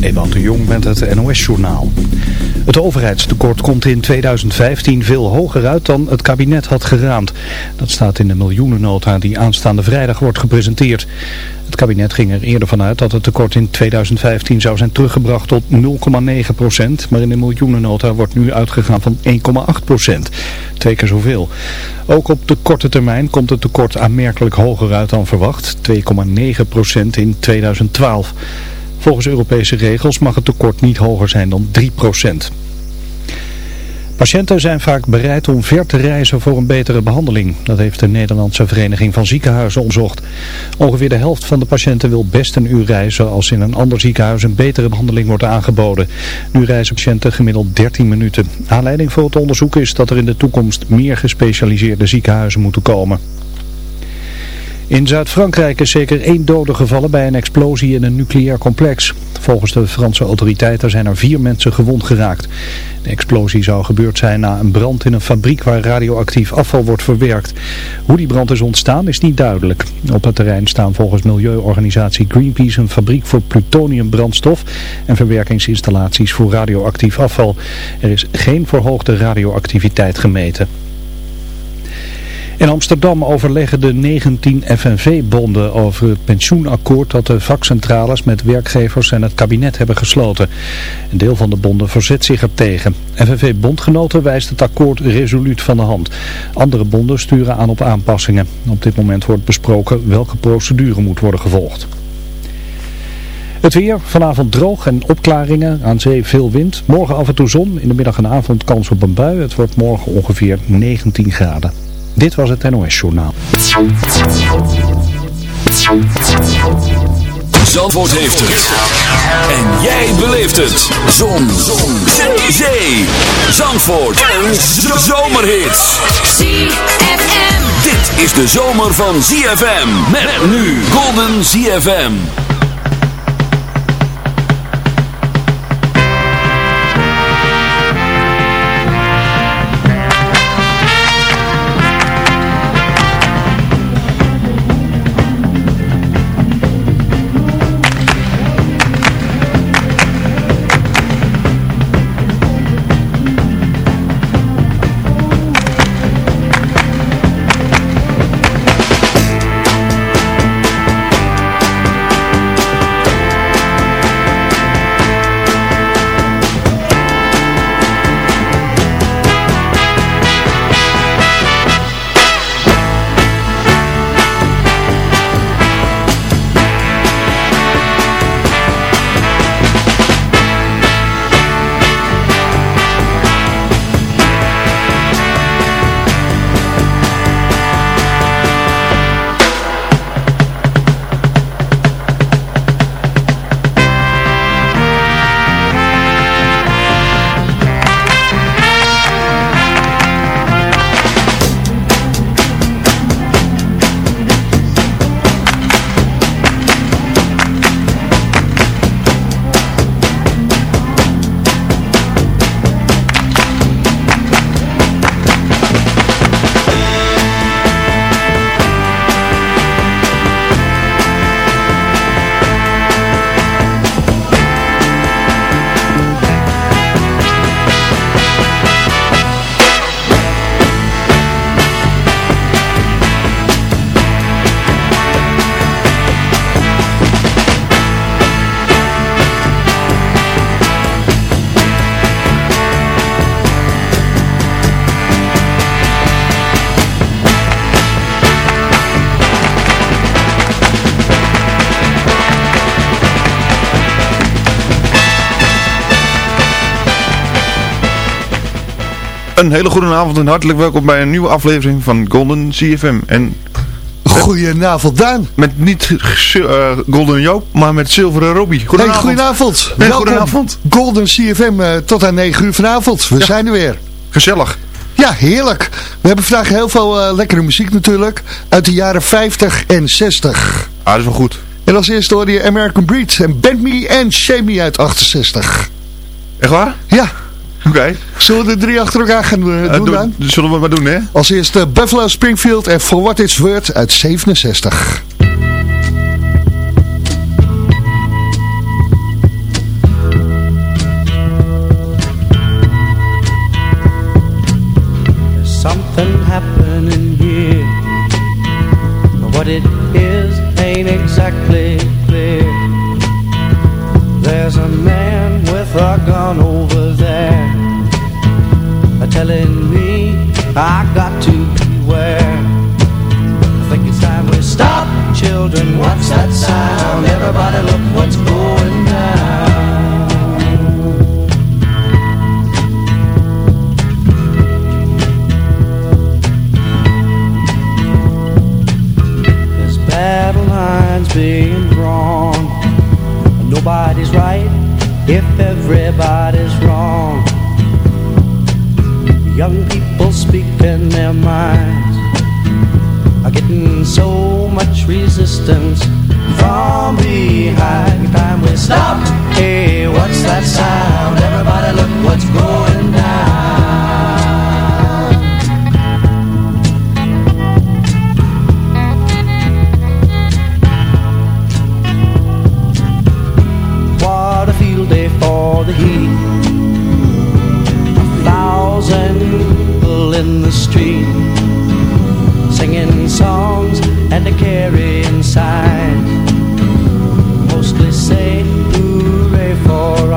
Ewout de Jong met het NOS-journaal. Het overheidstekort komt in 2015 veel hoger uit dan het kabinet had geraamd. Dat staat in de miljoenennota die aanstaande vrijdag wordt gepresenteerd. Het kabinet ging er eerder vanuit dat het tekort in 2015 zou zijn teruggebracht tot 0,9 procent. Maar in de miljoenennota wordt nu uitgegaan van 1,8 procent. Twee keer zoveel. Ook op de korte termijn komt het tekort aanmerkelijk hoger uit dan verwacht. 2,9 procent in 2012. Volgens Europese regels mag het tekort niet hoger zijn dan 3 procent. Patiënten zijn vaak bereid om ver te reizen voor een betere behandeling. Dat heeft de Nederlandse Vereniging van Ziekenhuizen onderzocht. Ongeveer de helft van de patiënten wil best een uur reizen als in een ander ziekenhuis een betere behandeling wordt aangeboden. Nu reizen patiënten gemiddeld 13 minuten. Aanleiding voor het onderzoek is dat er in de toekomst meer gespecialiseerde ziekenhuizen moeten komen. In Zuid-Frankrijk is zeker één dode gevallen bij een explosie in een nucleair complex. Volgens de Franse autoriteiten zijn er vier mensen gewond geraakt. De explosie zou gebeurd zijn na een brand in een fabriek waar radioactief afval wordt verwerkt. Hoe die brand is ontstaan is niet duidelijk. Op het terrein staan volgens milieuorganisatie Greenpeace een fabriek voor plutoniumbrandstof en verwerkingsinstallaties voor radioactief afval. Er is geen verhoogde radioactiviteit gemeten. In Amsterdam overleggen de 19 FNV-bonden over het pensioenakkoord dat de vakcentrales met werkgevers en het kabinet hebben gesloten. Een deel van de bonden verzet zich er tegen. FNV-bondgenoten wijst het akkoord resoluut van de hand. Andere bonden sturen aan op aanpassingen. Op dit moment wordt besproken welke procedure moet worden gevolgd. Het weer, vanavond droog en opklaringen, aan zee veel wind. Morgen af en toe zon, in de middag en avond kans op een bui. Het wordt morgen ongeveer 19 graden. Dit was het NOS Journaal. Zandvoort heeft het. En jij beleeft het. Zon. Zon. Zee. Zee. Zandvoort. Een zomerhit. ZFM. Dit is de zomer van ZFM. Met nu Golden ZFM. Een hele goede avond en hartelijk welkom bij een nieuwe aflevering van Golden CFM. En Goedenavond Daan. Met niet uh, Golden Joop, maar met Zilveren Robbie. Goedenavond. Hey, goedenavond. Hey, goedenavond. Golden CFM uh, tot aan 9 uur vanavond. We zijn er weer. Gezellig. Ja, heerlijk. We hebben vandaag heel veel uh, lekkere muziek natuurlijk. Uit de jaren 50 en 60. Ah, dat is wel goed. En als eerste hoorde je American Breed en Bend Me and Shame Me uit 68. Echt waar? Ja. Oké. Okay. Zullen we de drie achter elkaar gaan eh, eh, doen uh, do? Zullen we maar doen, hè? Als eerste Buffalo Springfield en For What It's Worth uit 67. something happening here What it is ain't exactly clear There's a man with a gun over Telling me I got to beware I think it's time we stop Children, what's that sound? Everybody look what's going down. There's battle lines being drawn. Nobody's right if everybody's wrong Young people speaking their minds. Are getting so much resistance from behind. Time we stop, hey what's that sound? Everybody look what's going down. What a field day for the heat in the street Singing songs and a carrying sign Mostly say hooray for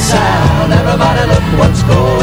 sound? Everybody look what's going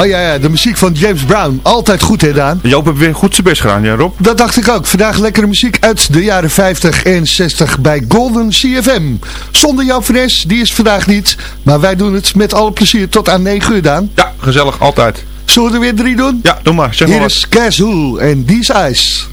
Oh ja, ja, de muziek van James Brown. Altijd goed, hè Joop heeft weer goed zijn best gedaan, ja Rob? Dat dacht ik ook. Vandaag lekkere muziek uit de jaren 50 en 60 bij Golden CFM. Zonder jouw Fres, die is vandaag niet. Maar wij doen het met alle plezier tot aan 9 uur, Daan. Ja, gezellig, altijd. Zullen we er weer drie doen? Ja, doe maar. Zeg maar Hier is Castle en These Eyes.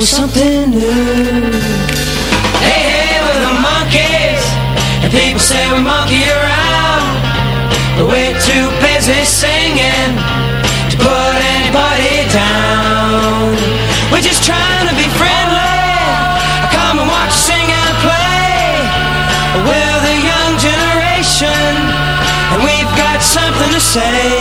know something new. Hey, hey, we're the monkeys, and people say we monkey around. But we're too busy singing to put anybody down. We're just trying to be friendly. Come and watch, us sing and play. We're the young generation, and we've got something to say.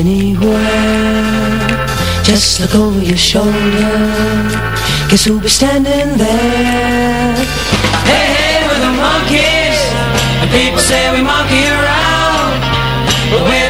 Anywhere. Just look over your shoulder. Guess who'll be standing there? Hey, hey, we're the monkeys. And people say we monkey around. But we're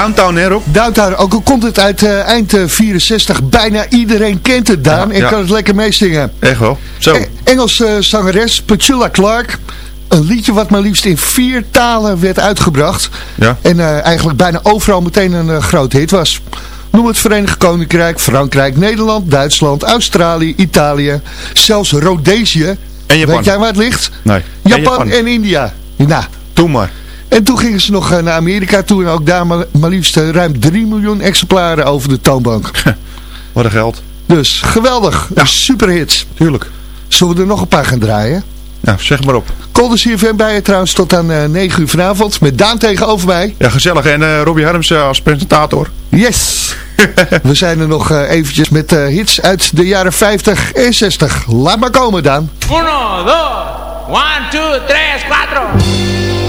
Downtown, hè Rob? Downtown, ook al komt het uit eh, eind eh, 64, bijna iedereen kent het, Daan. Ja, en ja. kan het lekker meezingen. Echt wel. Zo. E- Engelse eh, zangeres Petula Clark. Een liedje wat maar liefst in vier talen werd uitgebracht. Ja. En eh, eigenlijk bijna overal meteen een eh, groot hit was. Noem het Verenigd Koninkrijk, Frankrijk, Nederland, Duitsland, Australië, Italië. Zelfs Rhodesië. En Japan. Weet jij waar het ligt? Nee. Japan En en, India. Nou, Doe maar. En toen gingen ze nog eh, naar Amerika toe. En ook daar maar, maar liefst eh, ruim 3 miljoen exemplaren over de toonbank. Wat een geld. Dus geweldig. Een superhit. Tuurlijk. Zullen we er nog een paar gaan draaien? Nou, zeg maar op. Golden CFM bij je trouwens tot aan uh, 9 uur vanavond. Met Daan tegenover mij. Ja, gezellig. En uh, Robbie Harms als presentator. Yes! We zijn er nog uh, eventjes met uh, hits uit de jaren 50 en 60. Laat maar komen, Daan. Uno, dos, one, two, tres, cuatro.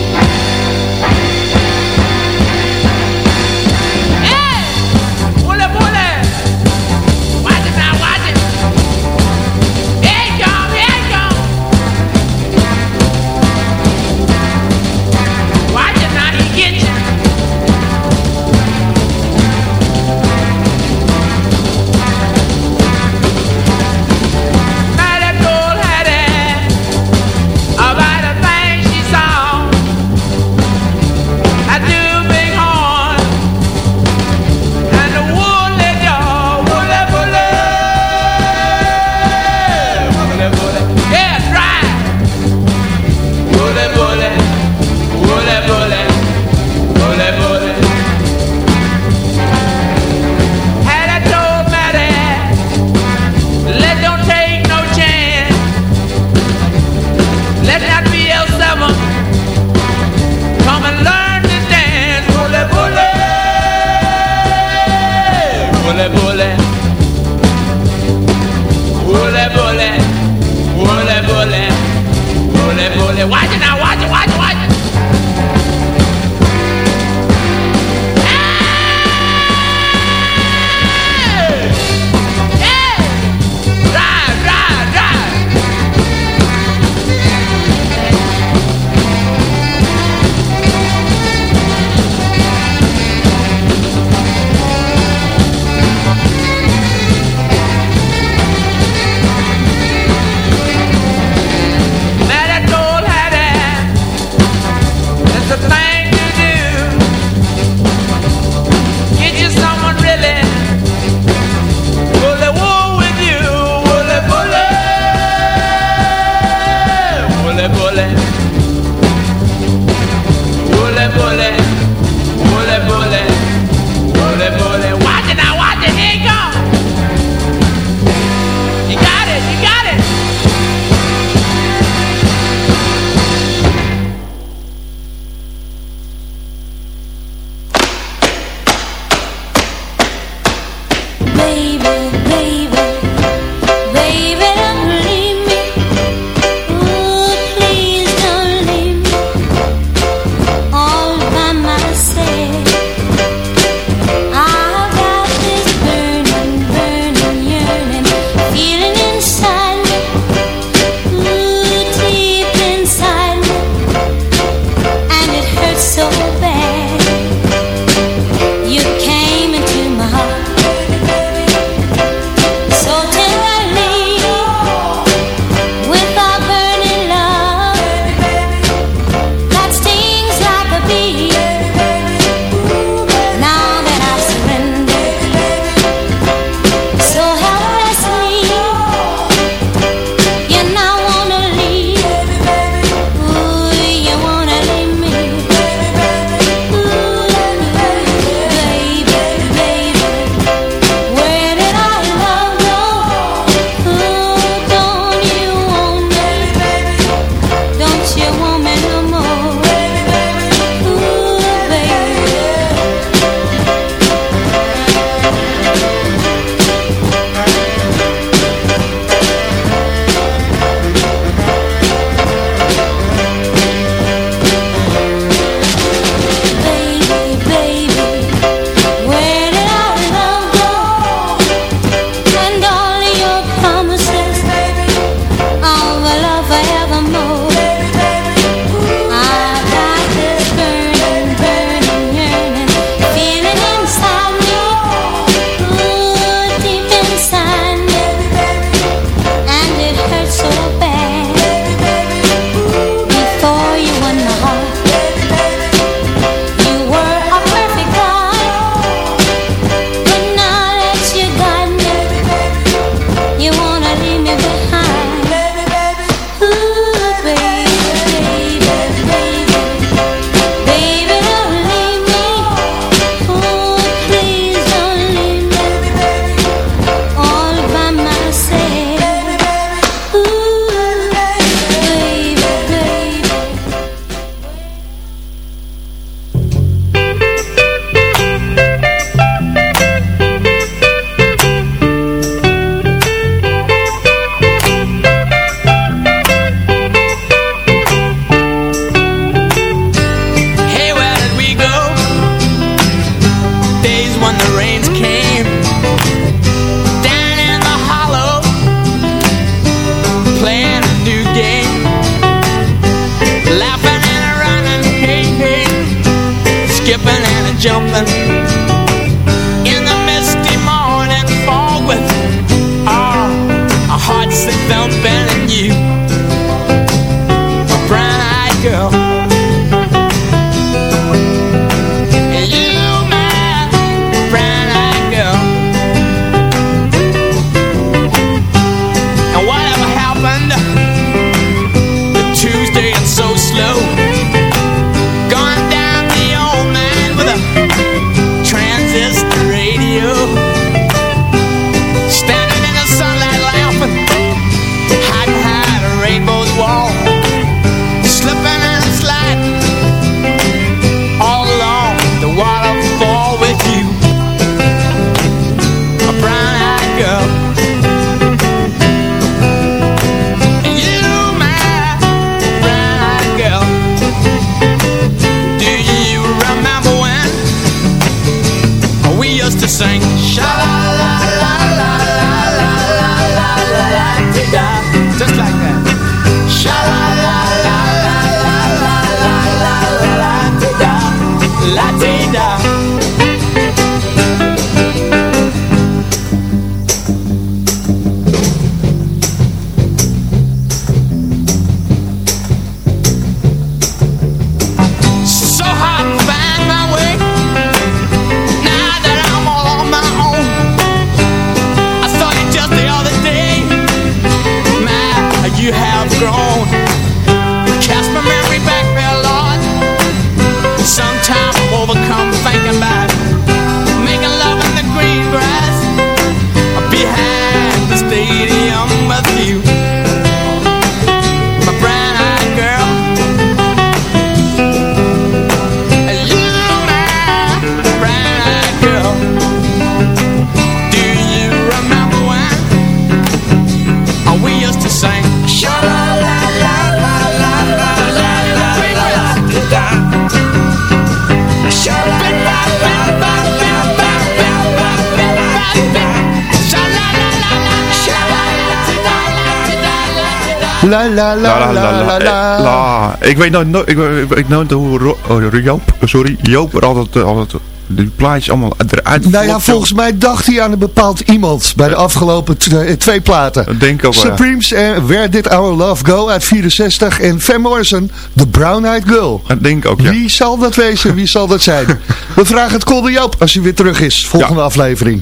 La la la la la la. Ik weet nou, no, ik, ik nou hoe oh, Joop, sorry, Joop er altijd, eh, altijd die plaatjes allemaal eruit Nou ja, volgens mij dacht hij aan een bepaald iemand bij de afgelopen eh, twee platen. Denk ook. Supremes en Where Did Our Love Go uit 64 en Van Morrison, The Brown Eyed Girl. Dat denk ik ook, ja. Wie zal dat wezen? Wie zal dat zijn? We vragen het Kolde Joop als hij weer terug is, volgende aflevering.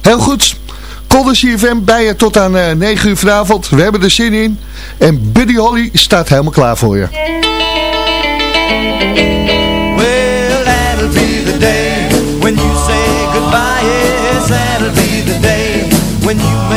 Heel goed. Kolder CFM bij je tot aan uh, eh, 9 uur vanavond. We hebben er zin in. En Buddy Holly staat helemaal klaar voor je. Well, that'll be the day when you say goodbye. Yes, that'll be the day when you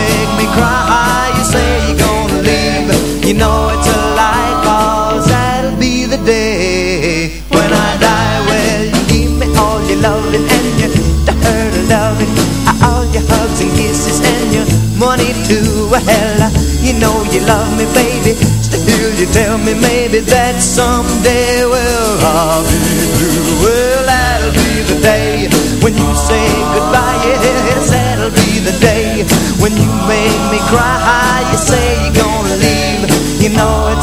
money to Well, you know you love me, baby. Still you tell me maybe that someday Well, I'll be through. Well, that'll be the day When you say goodbye. Yes, that'll be the day When you make me cry. You say you're gonna leave. You know it's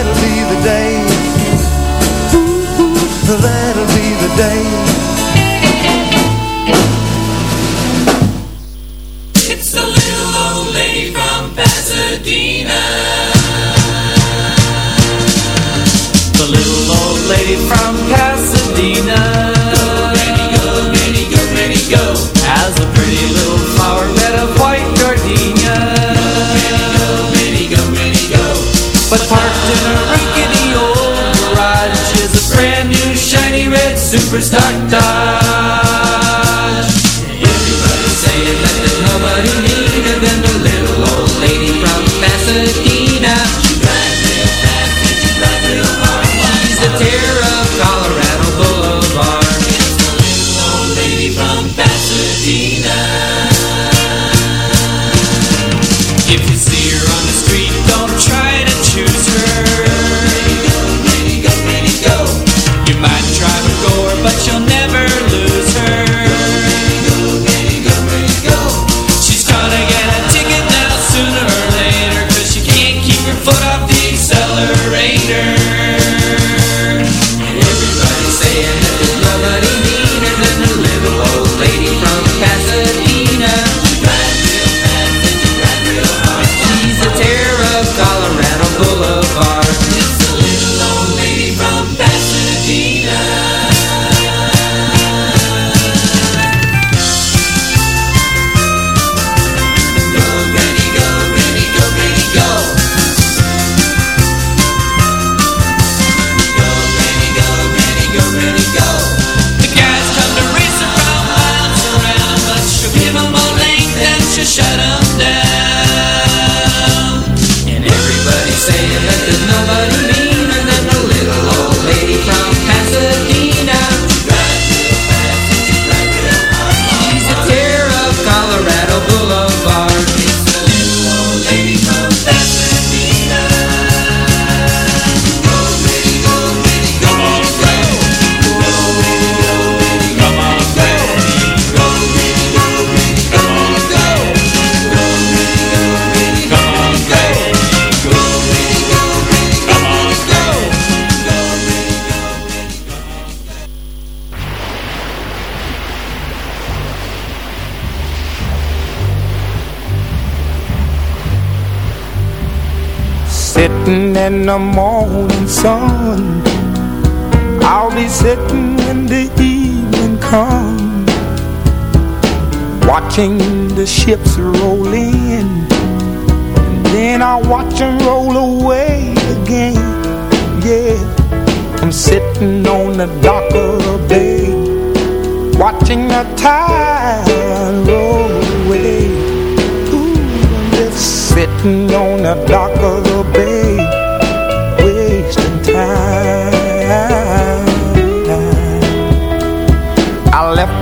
from Paris. In the morning sun. I'll be sitting when the evening comes Watching the ships roll in. And then I'll watch them roll away again Yeah. I'm sitting on the dock of the bay Watching the tide roll away. Ooh, I'm just sitting on the dock of the bay,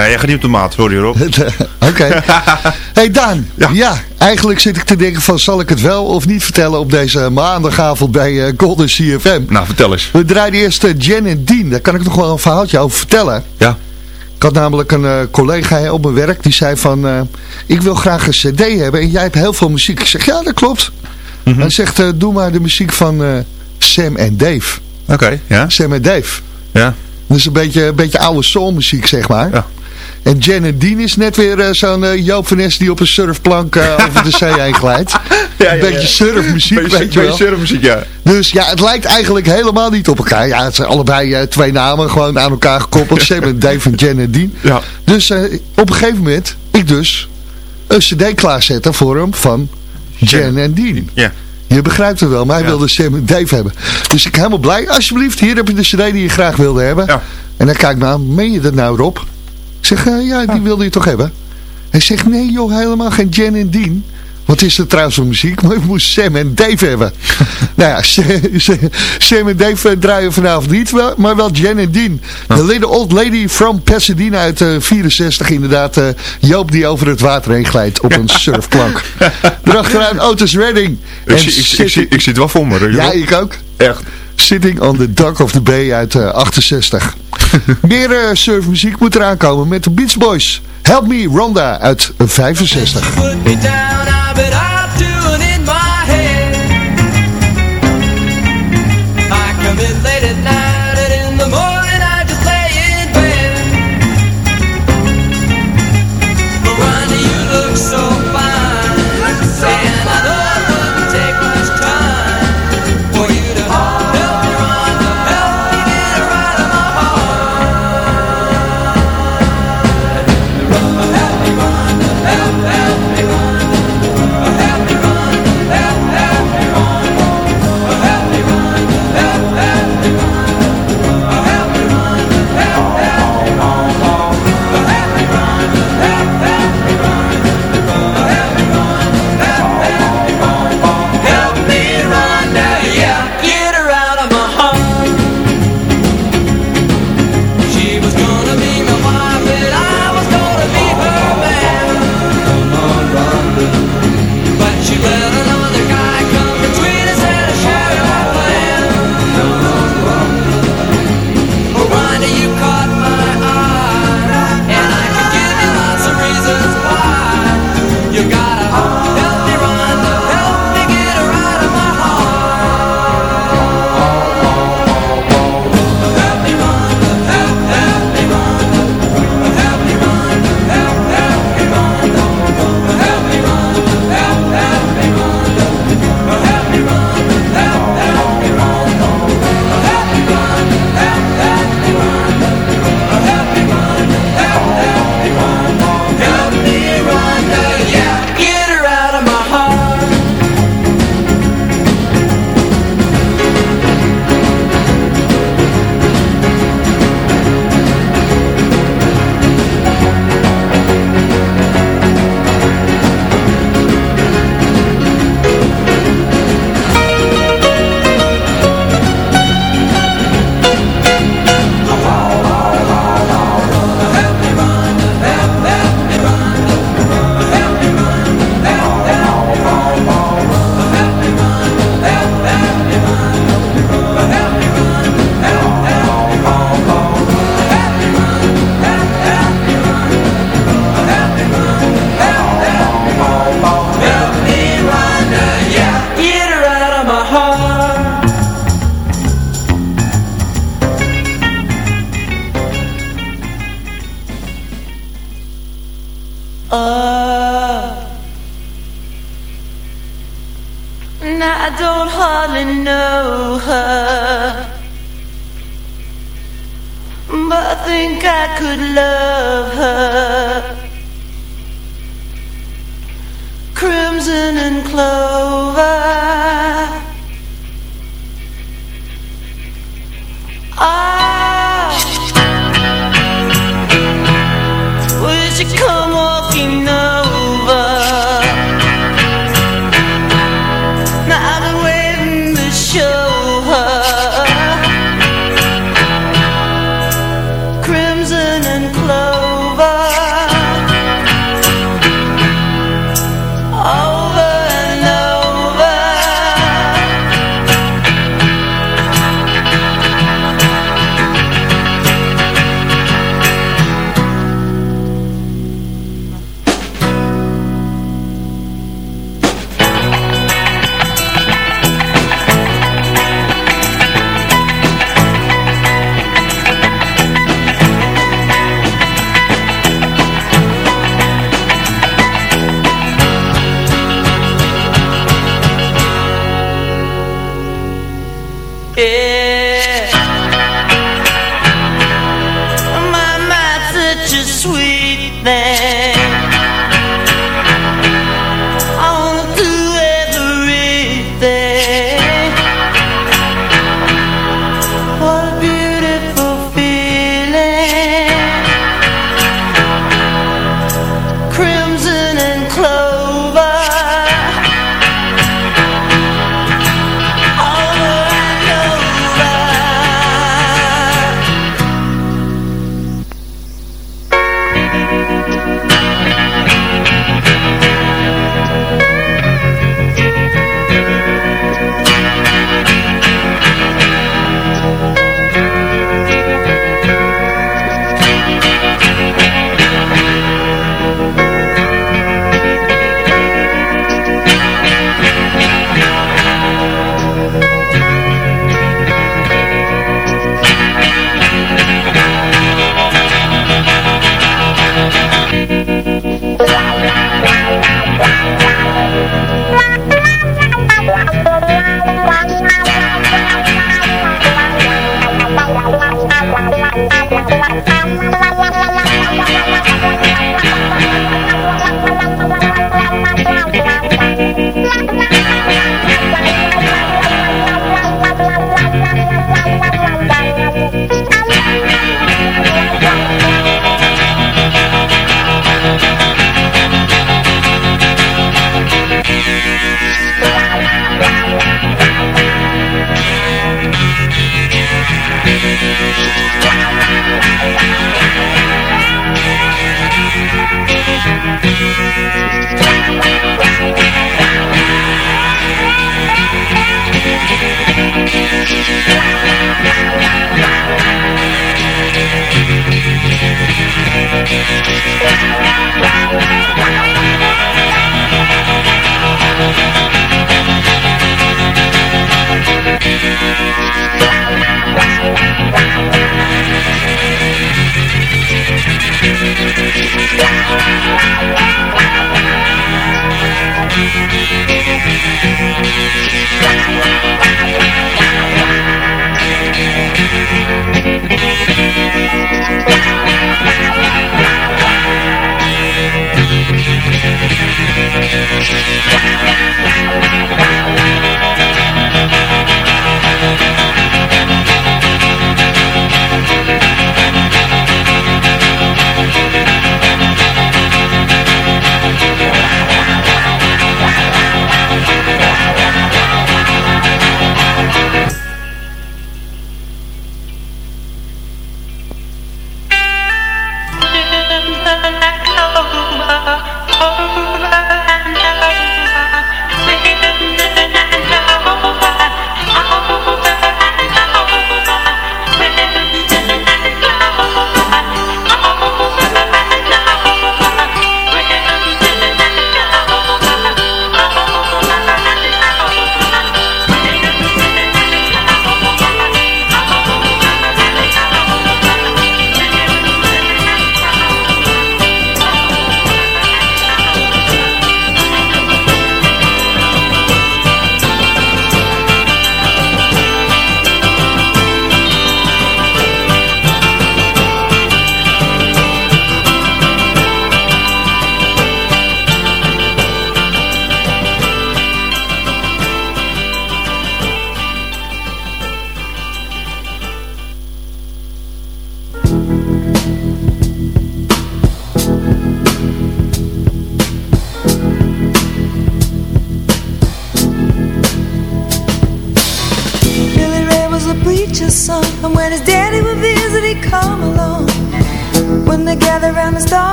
Ja, jij gaat niet op de maat, sorry Rob. Oké. hey Daan, ja. eigenlijk zit ik te denken van zal ik het wel of niet vertellen op deze maandagavond bij eh, Golden CFM. Nou, vertel eens. We draaiden eerst eh, Jen en Dean, daar kan ik nog wel een verhaaltje over vertellen. Ja. Ik had namelijk een eh, collega op mijn werk die zei van ik wil graag een cd hebben en jij hebt heel veel muziek. Ik zeg ja dat klopt. Hij zegt doe maar de muziek van Sam en Dave. Oké, ja. Sam en Dave. Ja. Dat is een beetje, een beetje oude soulmuziek, zeg maar. Ja. En Jen en Dean is net weer eh, zo'n eh, Joop van die op een surfplank eh, over de zee heen glijdt. ja, een beetje surfmuziek, Beetje, weet je wel. beetje surfmuziek, ja. Dus ja, het lijkt eigenlijk helemaal niet op elkaar. Ja, het zijn allebei twee namen gewoon aan elkaar gekoppeld. Sam en Dave en Jen en Dean. Ja. Dus op een gegeven moment, ik dus, een cd klaarzetten voor hem van Jen en Dean. Ja. Je begrijpt het wel, maar hij wilde Sam en Dave hebben. Dus ik helemaal blij. Alsjeblieft, hier heb je de cd die je graag wilde hebben. Ja. En hij kijkt me aan, meen je dat nou Rob? Ik zeg, eh, ja, die wilde je toch hebben? Hij zegt, nee joh, helemaal geen Jen en Dean. Wat is er trouwens voor muziek? Maar ik moest Sam en Dave hebben. nou ja, Sam en Dave eh, draaien vanavond niet, wel- maar wel Jen en Dean. De little old lady from Pasadena uit eh 64 inderdaad. Joop die over het water heen glijdt op een surfplank. Erachteraan Otis Redding. Ik, zie, ik, ik, zie, ik zie het wel voor me. Ja, ik ook. Echt. Sitting on the Dock of the Bay uit eh, 68. Meer eh, surfmuziek moet eraan komen met de Beach Boys. Help Me Ronda uit 65.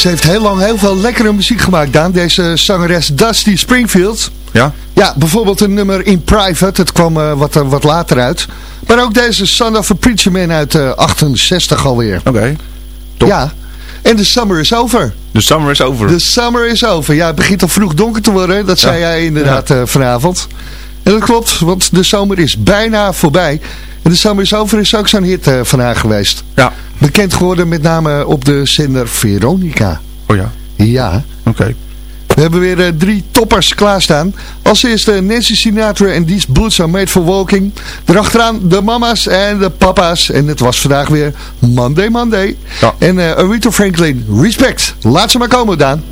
Ze heeft heel lang heel veel lekkere muziek gemaakt, Daan. Deze zangeres Dusty Springfield. Ja? Ja, bijvoorbeeld een nummer In Private. Het kwam eh, wat, eh, wat later uit. Maar ook deze Son of a Preacher Man uit eh, 68 alweer. Oké. Ja. En de summer is over. De summer is over. De summer is over. Ja, het begint al vroeg donker te worden. Dat zei jij inderdaad vanavond. En dat klopt, want de zomer is bijna voorbij. En de summer is over is ook zo'n hit eh, van haar geweest. Ja. Bekend geworden met name op de zender Veronica. Oh ja. Ja. Oké. We hebben weer eh, drie toppers klaarstaan. Als eerste Nancy Sinatra en These Boots Are Made For Walking. Daarachteraan de mama's en de papa's. En het was vandaag weer Monday Monday. Ja. En eh Aretha Franklin, respect. Laat ze maar komen, Daan.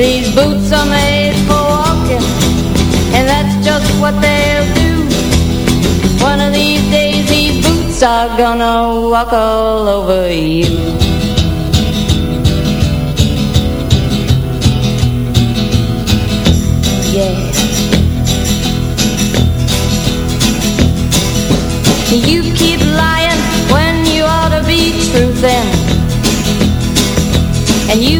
These boots are made for walking, and that's just what they'll do. One of these days these boots are gonna walk all over you. Yeah. You keep lying when you ought to be truthing. And you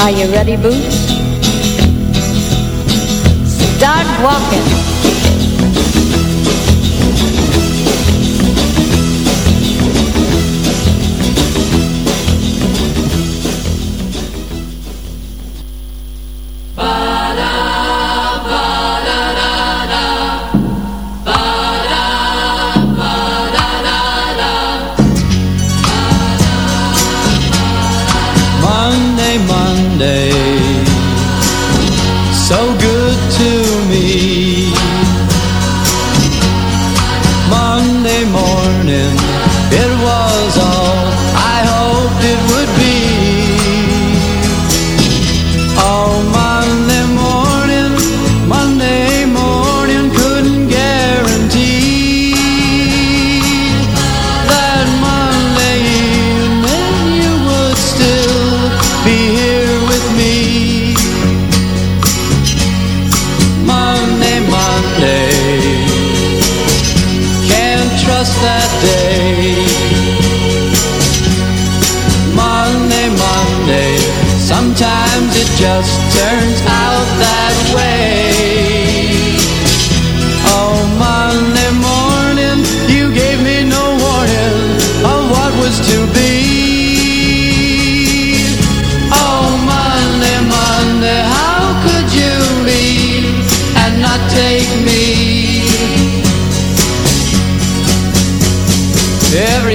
Are you ready, Boots? Start walking.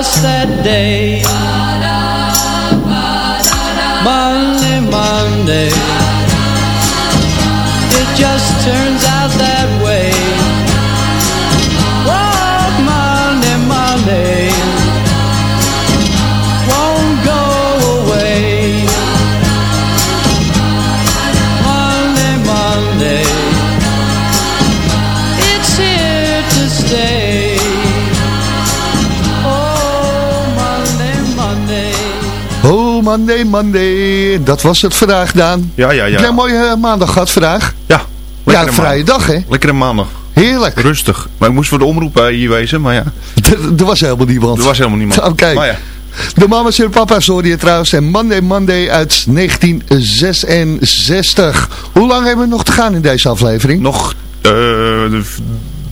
can't that day. Monday, Monday, it just turns out that Oh, Monday, Monday. Dat was het vandaag, Daan. Ja, ja, ja. Heb een mooie eh, maandag gehad vandaag? Ja. Ja, een vrije dag, hè? Lekkere maandag. Heerlijk. Rustig. Maar ik moest voor de omroep eh, hier wezen, maar ja. Er was helemaal niemand. Er was helemaal niemand. Oké. Maar ja. De mama's en papa's hoorde je trouwens. En Monday Monday uit 1966. Hoe lang hebben we nog te gaan in deze aflevering? Nog eh, v-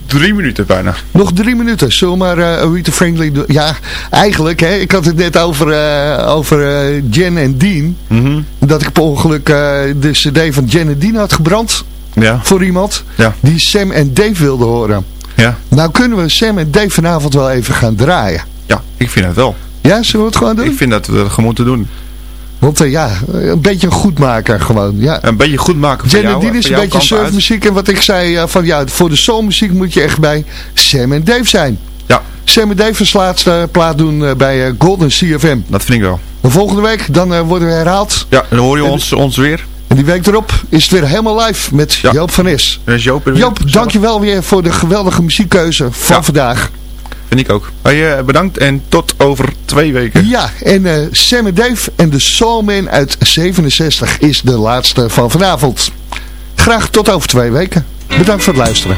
drie minuten bijna. Nog drie minuten. Zullen we maar eh Aretha Franklin doen? Ja, eigenlijk. Hè, ik had het net over, eh, over eh, Jen en Dean. Mhm. Dat ik per ongeluk de cd van Jen en Dean had gebrand. Ja. Voor iemand. Ja. Die Sam en Dave wilde horen. Ja. Nou kunnen we Sam en Dave vanavond wel even gaan draaien. Ja, ik vind het wel. Ja, zullen we het gewoon doen? Ik vind dat we dat gewoon moeten doen. Want eh, ja, een beetje een goedmaker gewoon. Ja. Een beetje goed maken van Jen en jou, is een beetje surfmuziek. En wat ik zei eh, van ja, voor de soulmuziek moet je echt bij Sam en Dave zijn. Ja. Sam en Dave als laatste plaat doen eh, bij eh, Golden CFM. Dat vind ik wel. De volgende week dan eh, worden we herhaald. Ja, dan hoor je ons, ons weer. En die week erop is het weer helemaal live met Joop van Is. En Joop. Joop, dankjewel weer voor de geweldige muziekkeuze van Ja. vandaag. Vind ik ook. Hey, eh, bedankt en tot over twee weken. Ja, en eh Sam en Dave en de Soulman uit 67 is de laatste van vanavond. Graag tot over twee weken. Bedankt voor het luisteren.